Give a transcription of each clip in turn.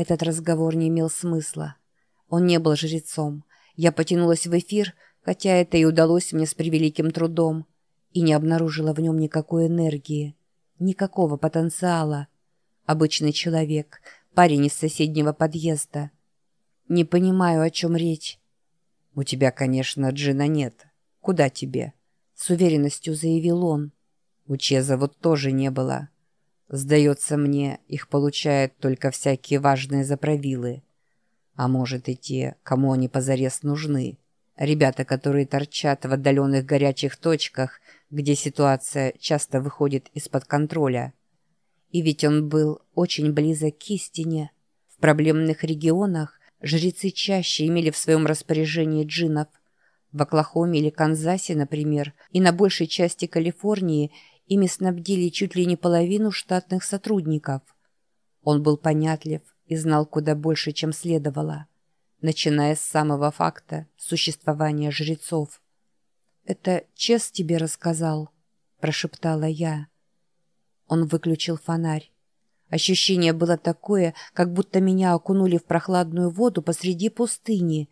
Этот разговор не имел смысла. Он не был жрецом. Я потянулась в эфир, хотя это и удалось мне с превеликим трудом, и не обнаружила в нем никакой энергии, никакого потенциала. Обычный человек, парень из соседнего подъезда. Не понимаю, о чем речь. «У тебя, конечно, джина нет. Куда тебе?» С уверенностью заявил он. У Чеза вот тоже не было. Сдается мне, их получают только всякие важные заправилы. А может и те, кому они позарез нужны. Ребята, которые торчат в отдаленных горячих точках, где ситуация часто выходит из-под контроля. И ведь он был очень близок к истине. В проблемных регионах жрецы чаще имели в своем распоряжении джинов. В Оклахоме или Канзасе, например, и на большей части Калифорнии – Ими снабдили чуть ли не половину штатных сотрудников. Он был понятлив и знал куда больше, чем следовало, начиная с самого факта существования жрецов. «Это Чес тебе рассказал?» – прошептала я. Он выключил фонарь. Ощущение было такое, как будто меня окунули в прохладную воду посреди пустыни,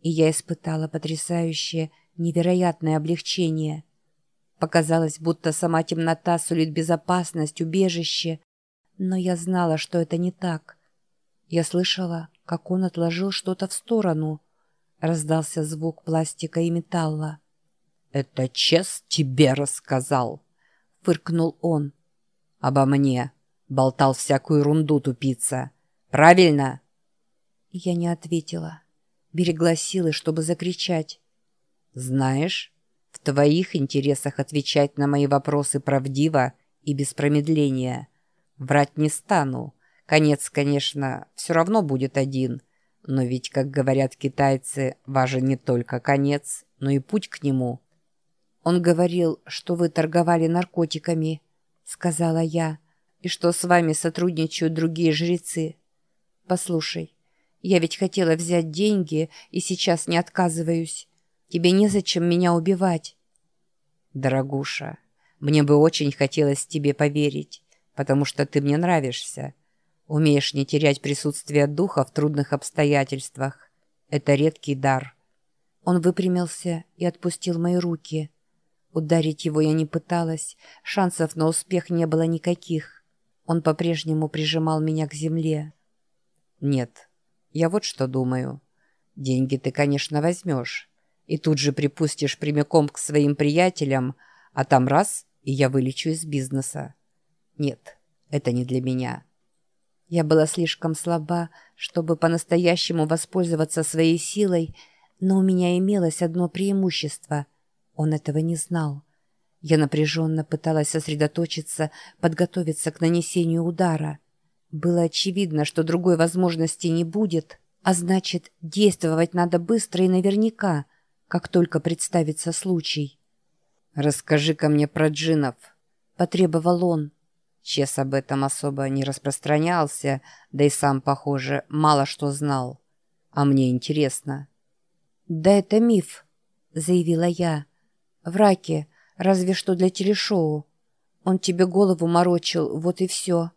и я испытала потрясающее, невероятное облегчение – Показалось, будто сама темнота сулит безопасность, убежище. Но я знала, что это не так. Я слышала, как он отложил что-то в сторону. Раздался звук пластика и металла. «Это Чес тебе рассказал», — фыркнул он. «Обо мне. Болтал всякую ерунду, тупица. Правильно?» Я не ответила. Берегла силы, чтобы закричать. «Знаешь, в твоих интересах отвечать на мои вопросы правдиво и без промедления. Врать не стану. Конец, конечно, все равно будет один. Но ведь, как говорят китайцы, важен не только конец, но и путь к нему. Он говорил, что вы торговали наркотиками, сказала я, и что с вами сотрудничают другие жрецы. Послушай, я ведь хотела взять деньги и сейчас не отказываюсь. Тебе незачем меня убивать». «Дорогуша, мне бы очень хотелось тебе поверить, потому что ты мне нравишься. Умеешь не терять присутствие духа в трудных обстоятельствах. Это редкий дар». Он выпрямился и отпустил мои руки. Ударить его я не пыталась, шансов на успех не было никаких. Он по-прежнему прижимал меня к земле. «Нет, я вот что думаю. Деньги ты, конечно, возьмешь» и тут же припустишь прямиком к своим приятелям, а там раз, и я вылечу из бизнеса. Нет, это не для меня. Я была слишком слаба, чтобы по-настоящему воспользоваться своей силой, но у меня имелось одно преимущество. Он этого не знал. Я напряженно пыталась сосредоточиться, подготовиться к нанесению удара. Было очевидно, что другой возможности не будет, а значит, действовать надо быстро и наверняка — как только представится случай. «Расскажи-ка мне про джинов», — потребовал он. Чес об этом особо не распространялся, да и сам, похоже, мало что знал. А мне интересно. «Да это миф», — заявила я. «Враки, разве что для телешоу. Он тебе голову морочил, вот и все».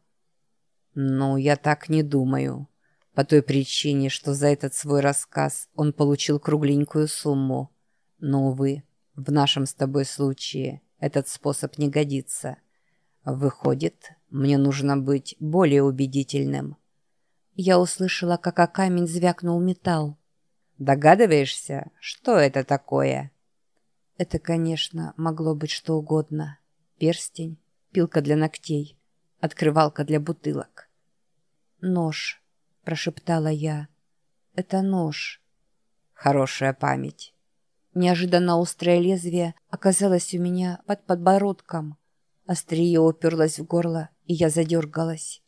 «Ну, я так не думаю», по той причине, что за этот свой рассказ он получил кругленькую сумму. Но, увы, в нашем с тобой случае этот способ не годится. Выходит, мне нужно быть более убедительным. Я услышала, как о камень звякнул металл. Догадываешься, что это такое? Это, конечно, могло быть что угодно. Перстень, пилка для ногтей, открывалка для бутылок. Нож прошептала я. «Это нож». «Хорошая память». Неожиданно острое лезвие оказалось у меня под подбородком. Острие уперлось в горло, и я задергалась.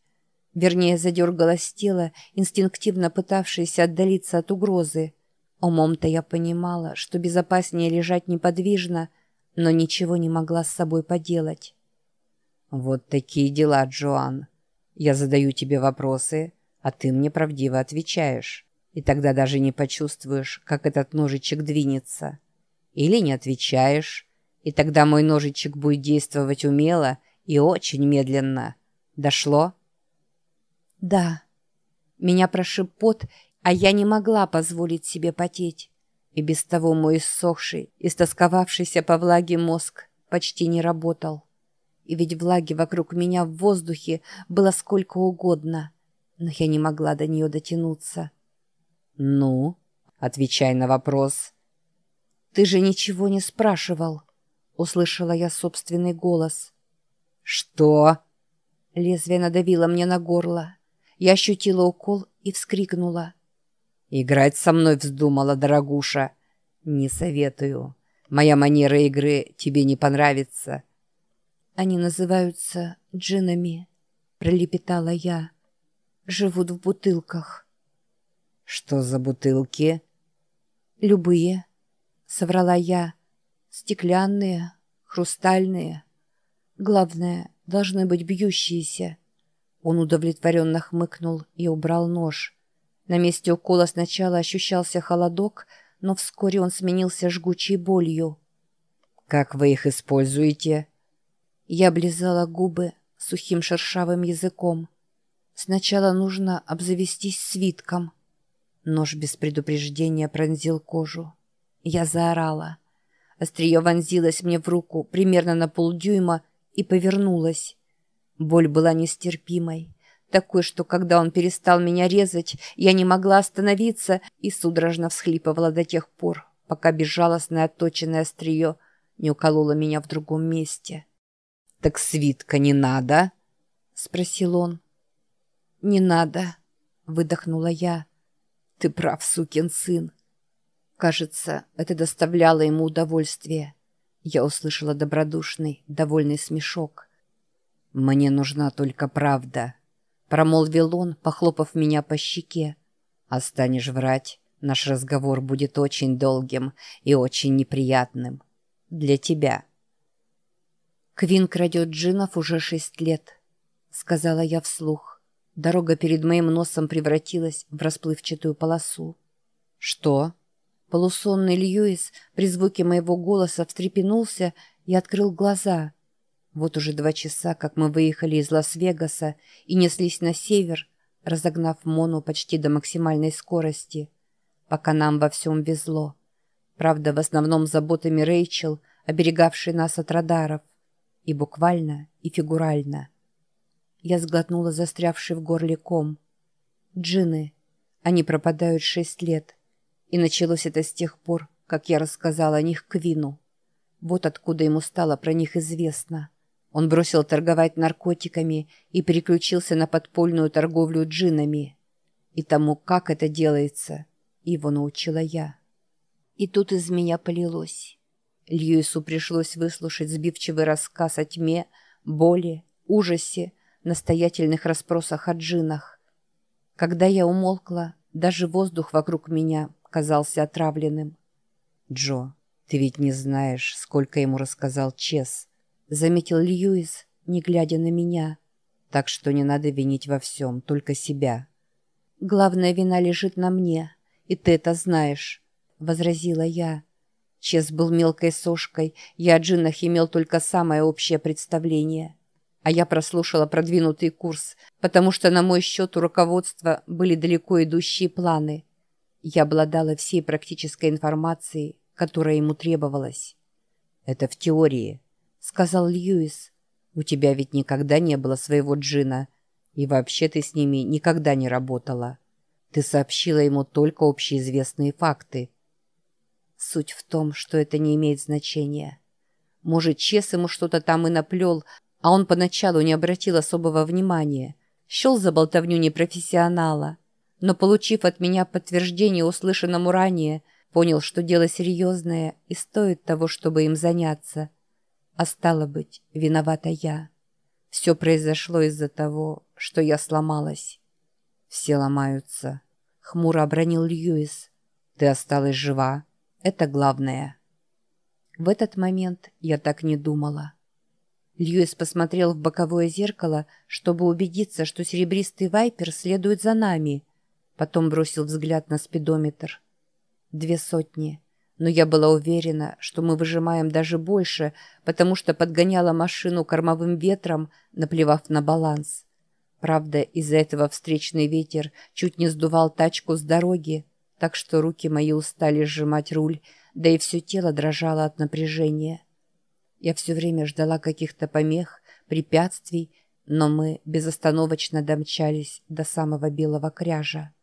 Вернее, задергалось тело, инстинктивно пытавшееся отдалиться от угрозы. Умом-то я понимала, что безопаснее лежать неподвижно, но ничего не могла с собой поделать. «Вот такие дела, Джоан. Я задаю тебе вопросы, а ты мне правдиво отвечаешь. И тогда даже не почувствуешь, как этот ножичек двинется. Или не отвечаешь, и тогда мой ножичек будет действовать умело и очень медленно. Дошло? Да. Меня прошиб пот, а я не могла позволить себе потеть. И без того мой иссохший, истосковавшийся по влаге мозг почти не работал. И ведь влаги вокруг меня в воздухе было сколько угодно, но я не могла до нее дотянуться. «Ну, отвечай на вопрос». «Ты же ничего не спрашивал», — услышала я собственный голос. «Что?» Лезвие надавило мне на горло. Я ощутила укол и вскрикнула. «Играть со мной вздумала, дорогуша. Не советую. Моя манера игры тебе не понравится». «Они называются джинами», — пролепетала я. «Живут в бутылках». «Что за бутылки?» «Любые», — соврала я. «Стеклянные, хрустальные. Главное, должны быть бьющиеся». Он удовлетворенно хмыкнул и убрал нож. На месте укола сначала ощущался холодок, но вскоре он сменился жгучей болью. «Как вы их используете?» Я облизала губы сухим шершавым языком. Сначала нужно обзавестись свитком. Нож без предупреждения пронзил кожу. Я заорала. Острие вонзилось мне в руку примерно на полдюйма и повернулось. Боль была нестерпимой такой, что когда он перестал меня резать, я не могла остановиться и судорожно всхлипывала до тех пор, пока безжалостное отточенное острие не укололо меня в другом месте. «Так свитка не надо?» — спросил он. «Не надо», — выдохнула я. «Ты прав, сукин сын». Кажется, это доставляло ему удовольствие. Я услышала добродушный, довольный смешок. «Мне нужна только правда», Промолвил он, похлопав меня по щеке. «А станешь врать, наш разговор будет очень долгим и очень неприятным. Для тебя». «Квин крадет джинов уже шесть лет», — сказала я вслух. Дорога перед моим носом превратилась в расплывчатую полосу. «Что?» Полусонный Льюис при звуке моего голоса встрепенулся и открыл глаза — вот уже два часа, как мы выехали из Лас-Вегаса и неслись на север, разогнав Мону почти до максимальной скорости, пока нам во всем везло. Правда, в основном заботами Рэйчел, оберегавшей нас от радаров. И буквально, и фигурально. Я сглотнула застрявший в горле ком. Джины. Они пропадают шесть лет. И началось это с тех пор, как я рассказала о них Квину. Вот откуда ему стало про них известно. Он бросил торговать наркотиками и переключился на подпольную торговлю джинами. И тому, как это делается, его научила я. И тут из меня полилось. Льюису пришлось выслушать сбивчивый рассказ о тьме, боли, ужасе, настоятельных расспросах о джинах. Когда я умолкла, даже воздух вокруг меня казался отравленным. «Джо, ты ведь не знаешь, сколько ему рассказал Чес», заметил Льюис, не глядя на меня. Так что не надо винить во всем, только себя. Главная вина лежит на мне, и ты это знаешь, возразила я. Чес был мелкой сошкой, я о джиннах имел только самое общее представление. А я прослушала продвинутый курс, потому что на мой счет у руководства были далеко идущие планы. Я обладала всей практической информацией, которая ему требовалась. Это в теории, — сказал Льюис. «У тебя ведь никогда не было своего джина, и вообще ты с ними никогда не работала. Ты сообщила ему только общеизвестные факты». Суть в том, что это не имеет значения. Может, Чес ему что-то там и наплел, а он поначалу не обратил особого внимания, счел за болтовню непрофессионала, но, получив от меня подтверждение услышанному ранее, понял, что дело серьезное и стоит того, чтобы им заняться. А стало быть, виновата я. Все произошло из-за того, что я сломалась. Все ломаются. Хмуро обронил Льюис. Ты осталась жива. Это главное. В этот момент я так не думала. Льюис посмотрел в боковое зеркало, чтобы убедиться, что серебристый вайпер следует за нами. Потом бросил взгляд на спидометр. Две сотни но я была уверена, что мы выжимаем даже больше, потому что подгоняла машину кормовым ветром, наплевав на баланс. Правда, из-за этого встречный ветер чуть не сдувал тачку с дороги, так что руки мои устали сжимать руль, да и все тело дрожало от напряжения. Я все время ждала каких-то помех, препятствий, но мы безостановочно домчались до самого белого кряжа.